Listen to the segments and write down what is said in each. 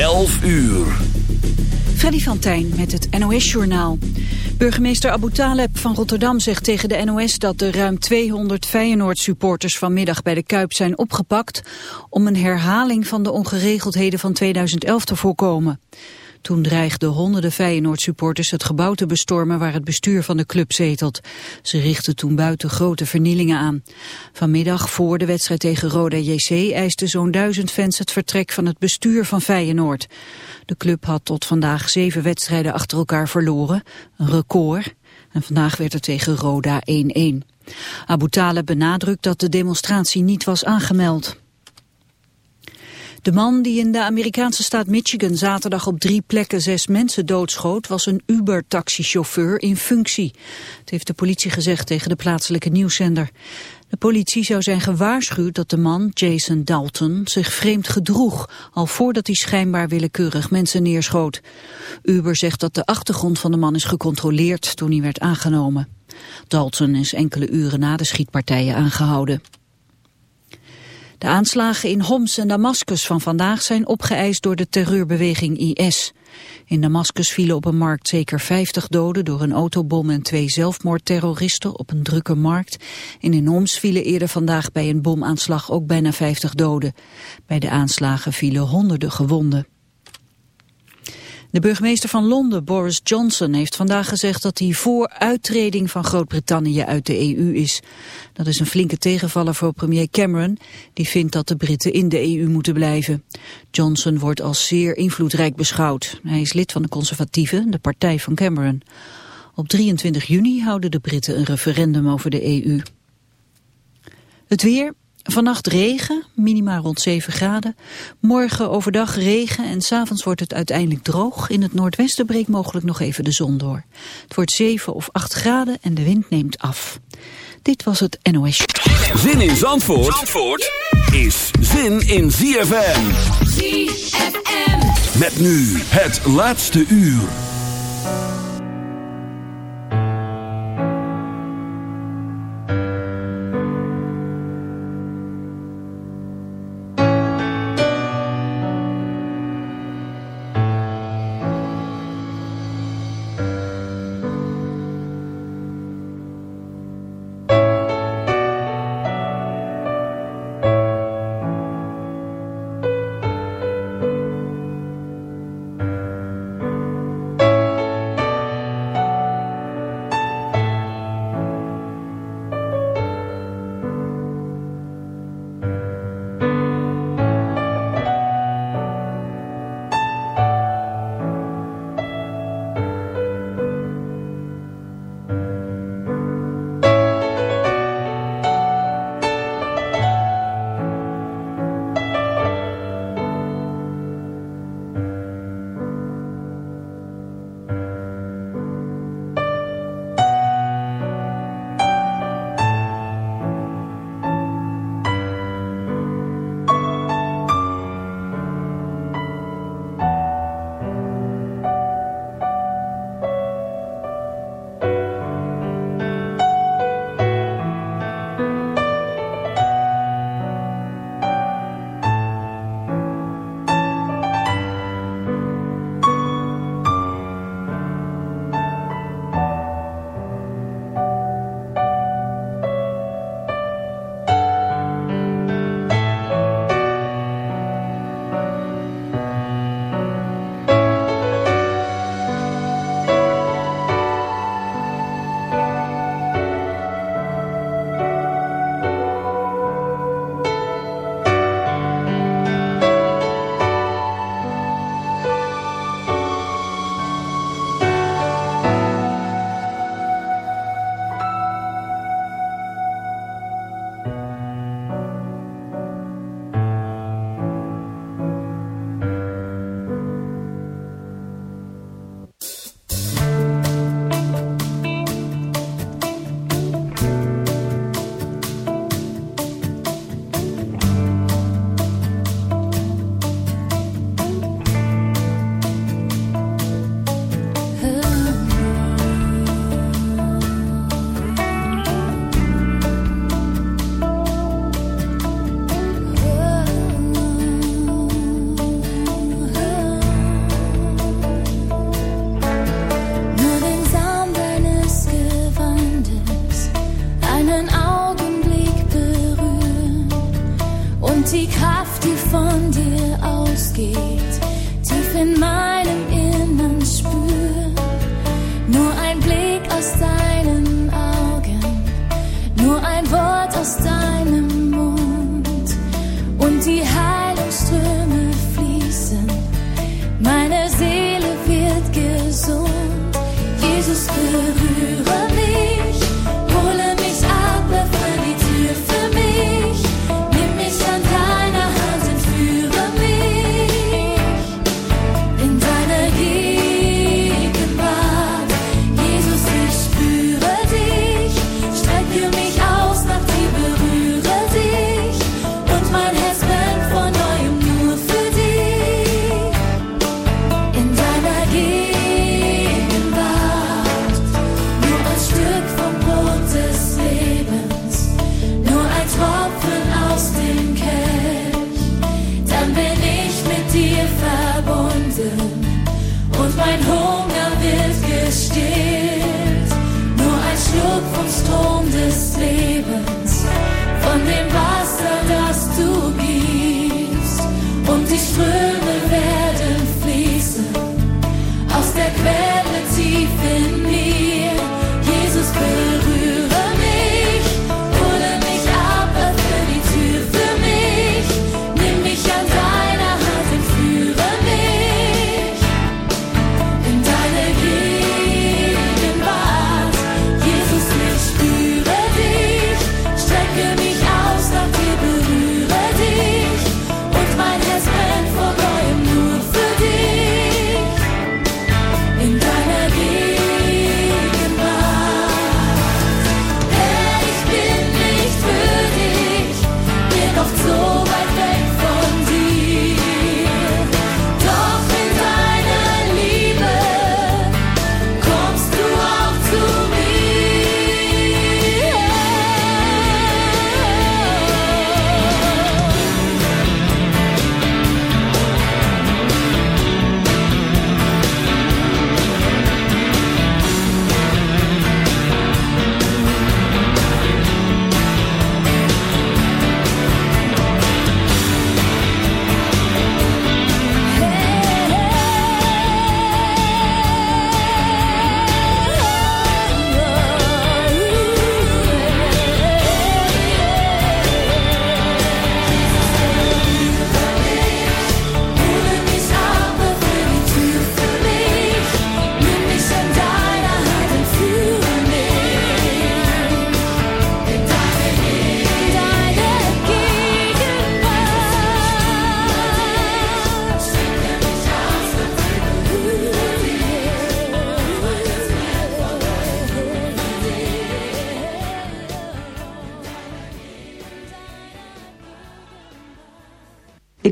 11 uur. Freddy van Tijn met het NOS-journaal. Burgemeester Abu Taleb van Rotterdam zegt tegen de NOS dat de ruim 200 Feyenoord-supporters vanmiddag bij de Kuip zijn opgepakt om een herhaling van de ongeregeldheden van 2011 te voorkomen. Toen dreigden honderden Feyenoord-supporters het gebouw te bestormen waar het bestuur van de club zetelt. Ze richtten toen buiten grote vernielingen aan. Vanmiddag voor de wedstrijd tegen Roda JC eisten zo'n duizend fans het vertrek van het bestuur van Feyenoord. De club had tot vandaag zeven wedstrijden achter elkaar verloren, een record. En vandaag werd er tegen Roda 1-1. Abu benadrukt dat de demonstratie niet was aangemeld. De man die in de Amerikaanse staat Michigan zaterdag op drie plekken zes mensen doodschoot was een Uber-taxichauffeur in functie. Het heeft de politie gezegd tegen de plaatselijke nieuwszender. De politie zou zijn gewaarschuwd dat de man, Jason Dalton, zich vreemd gedroeg, al voordat hij schijnbaar willekeurig mensen neerschoot. Uber zegt dat de achtergrond van de man is gecontroleerd toen hij werd aangenomen. Dalton is enkele uren na de schietpartijen aangehouden. De aanslagen in Homs en Damascus van vandaag zijn opgeëist door de terreurbeweging IS. In Damascus vielen op een markt zeker 50 doden door een autobom en twee zelfmoordterroristen op een drukke markt. En in Homs vielen eerder vandaag bij een bomaanslag ook bijna 50 doden. Bij de aanslagen vielen honderden gewonden. De burgemeester van Londen, Boris Johnson, heeft vandaag gezegd dat hij voor uittreding van Groot-Brittannië uit de EU is. Dat is een flinke tegenvaller voor premier Cameron, die vindt dat de Britten in de EU moeten blijven. Johnson wordt als zeer invloedrijk beschouwd. Hij is lid van de Conservatieven, de partij van Cameron. Op 23 juni houden de Britten een referendum over de EU. Het weer, Vannacht regen, minima rond 7 graden. Morgen overdag regen en s'avonds wordt het uiteindelijk droog. In het noordwesten breekt mogelijk nog even de zon door. Het wordt 7 of 8 graden en de wind neemt af. Dit was het NOS. Zin in Zandvoort, Zandvoort is zin in ZFM. ZFM. Met nu het laatste uur.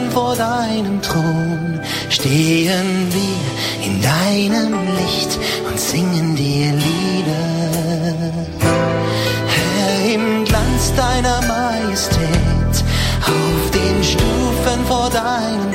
Stufen vor deinem Thron stehen wir in deinem Licht und singen dir Lieder. Herr, im Glanz deiner Majestät, auf den Stufen vor deinem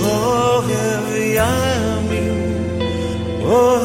Oh, heavy I am. Oh,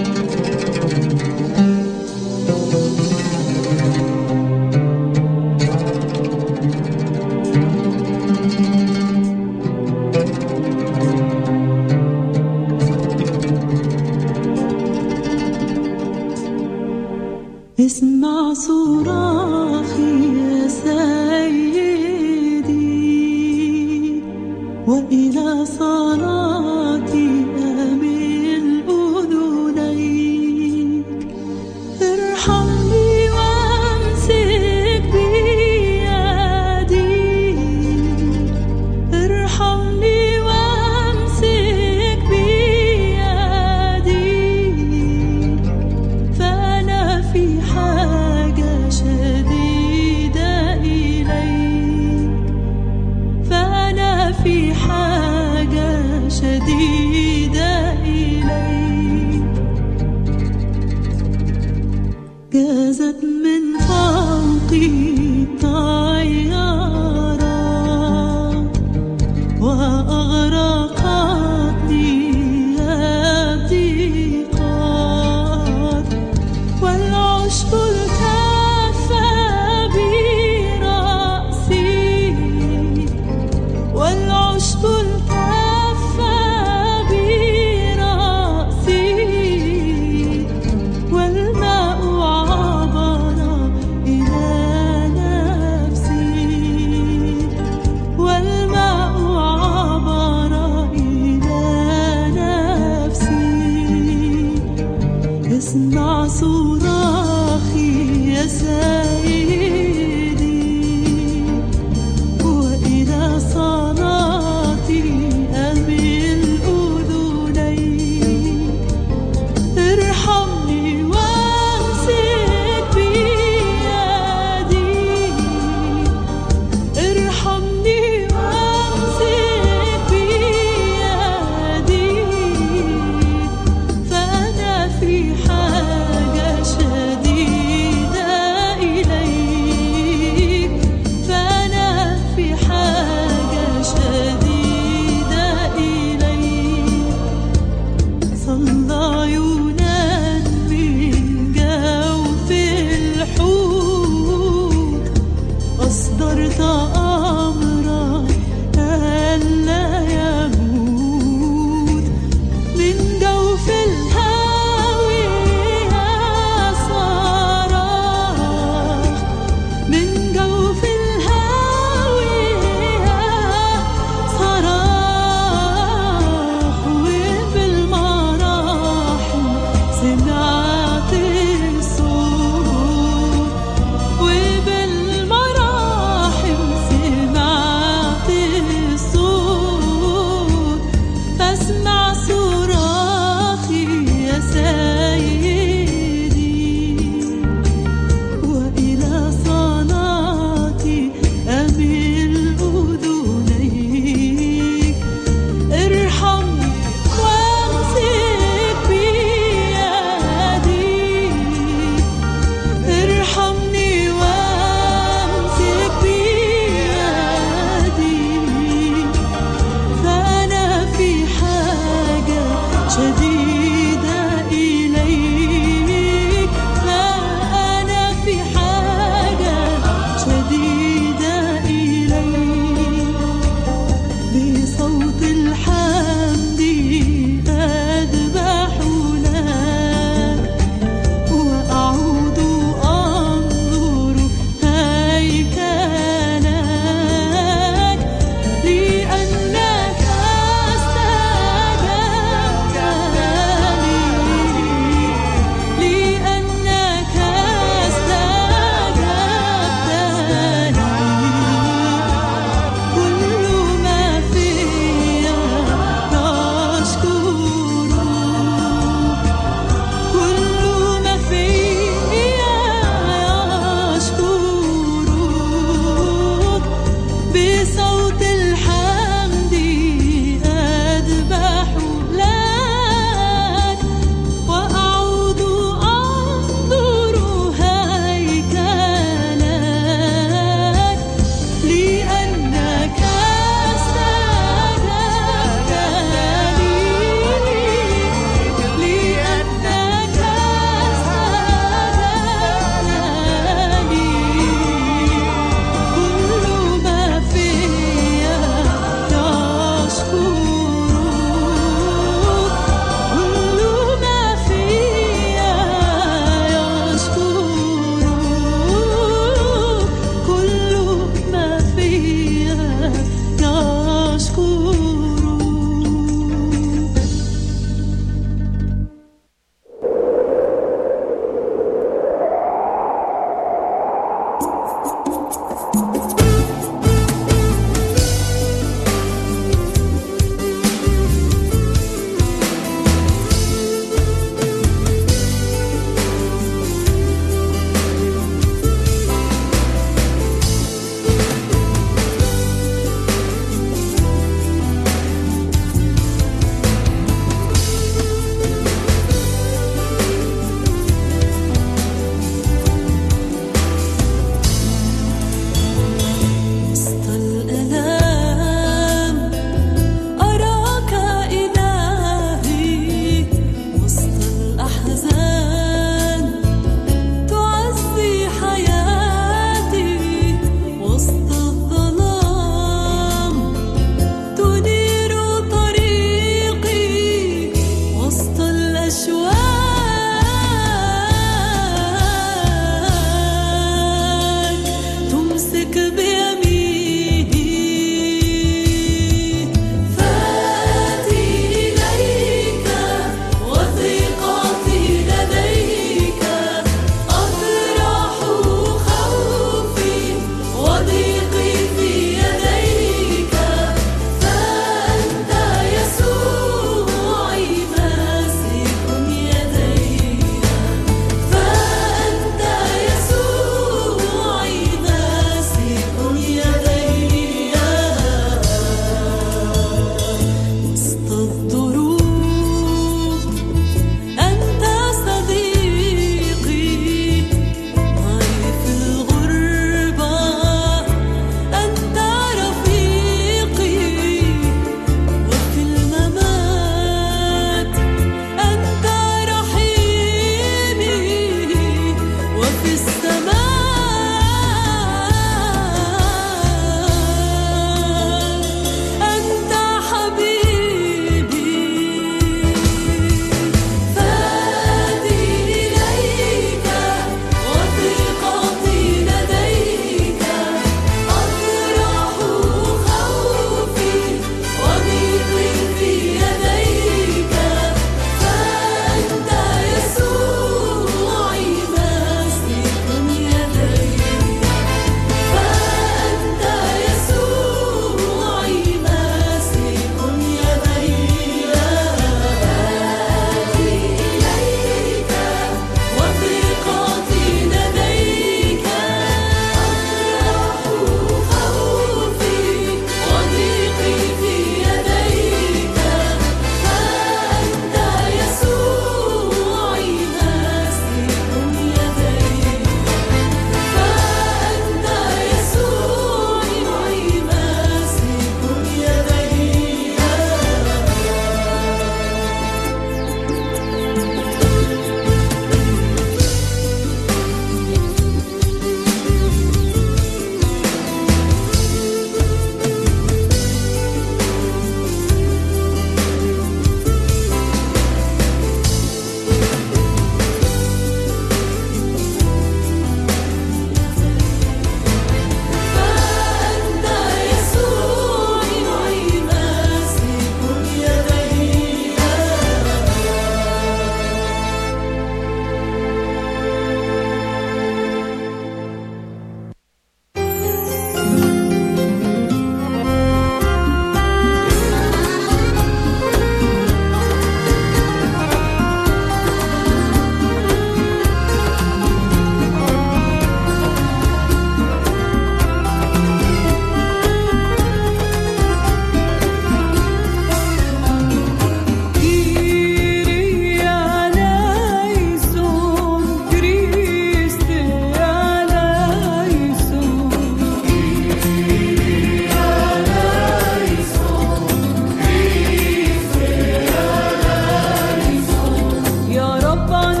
bana